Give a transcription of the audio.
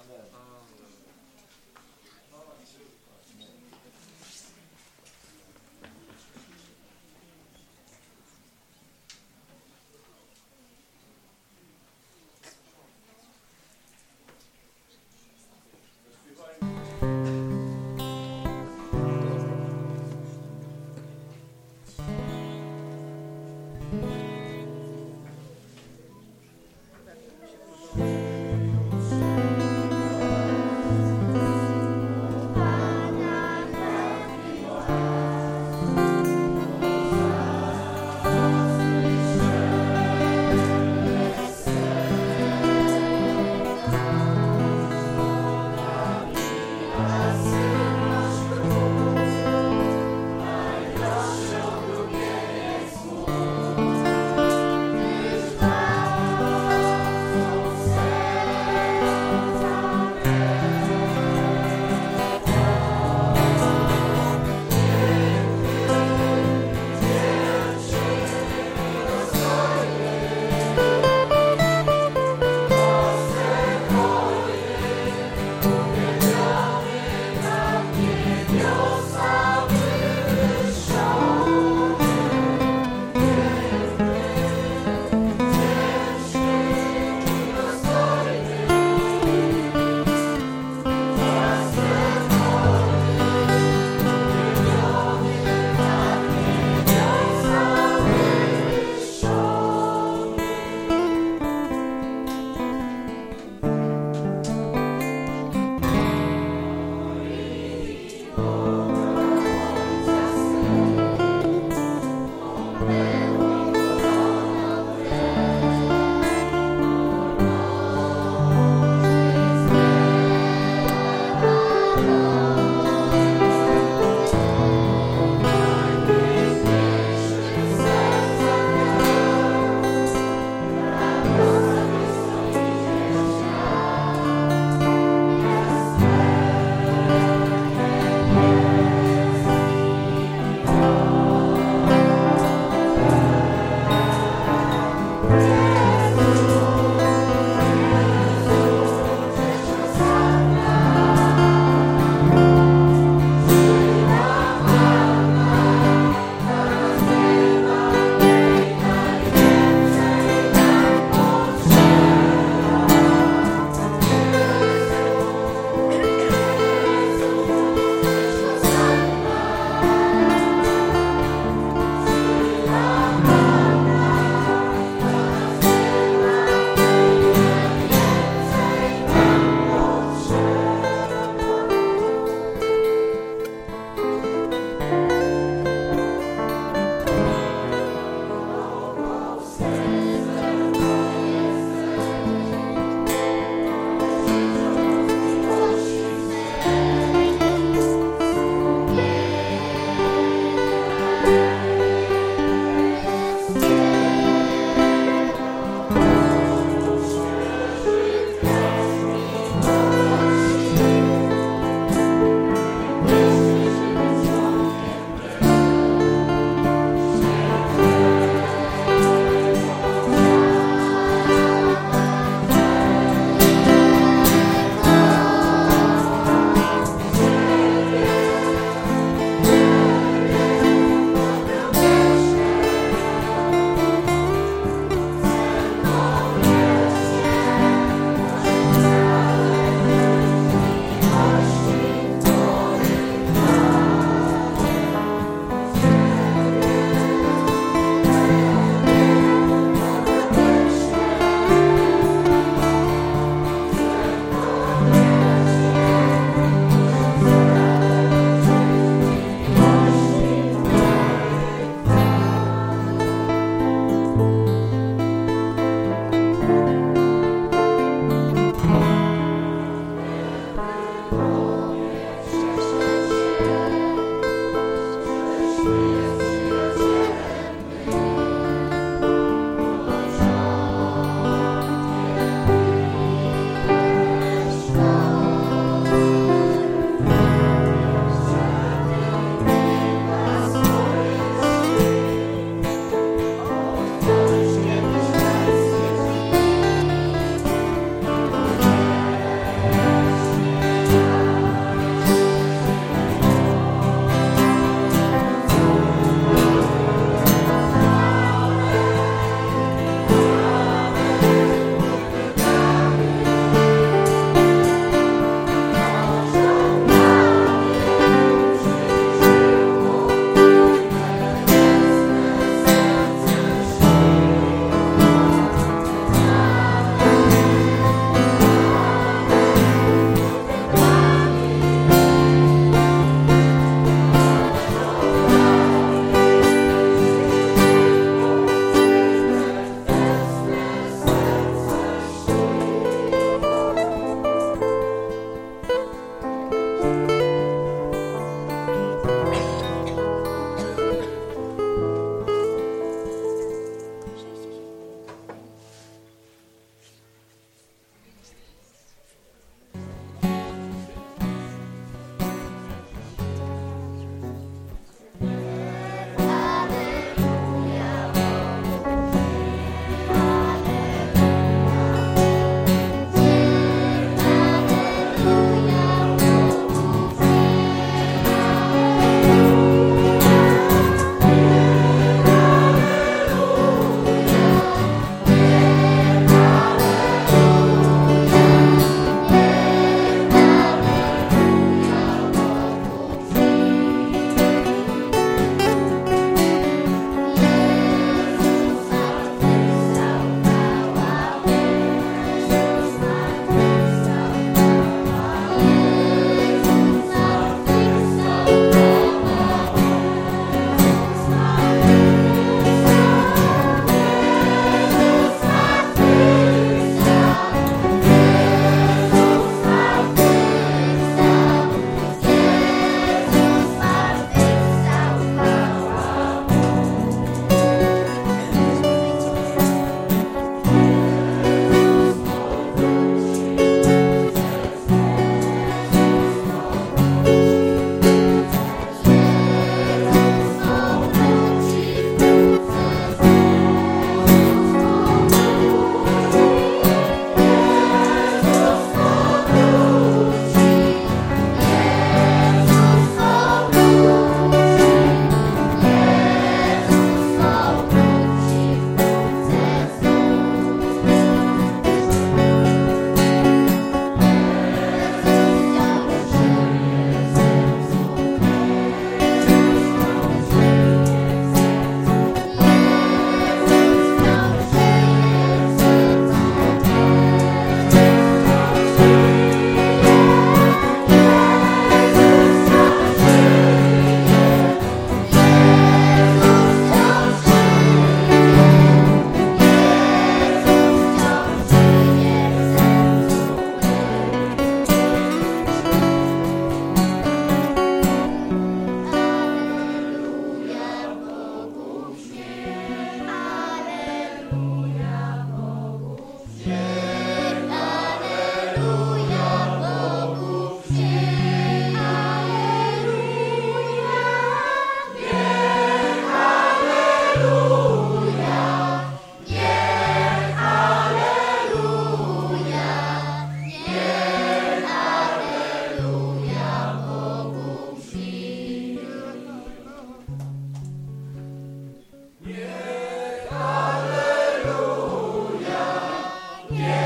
Amen. Yeah.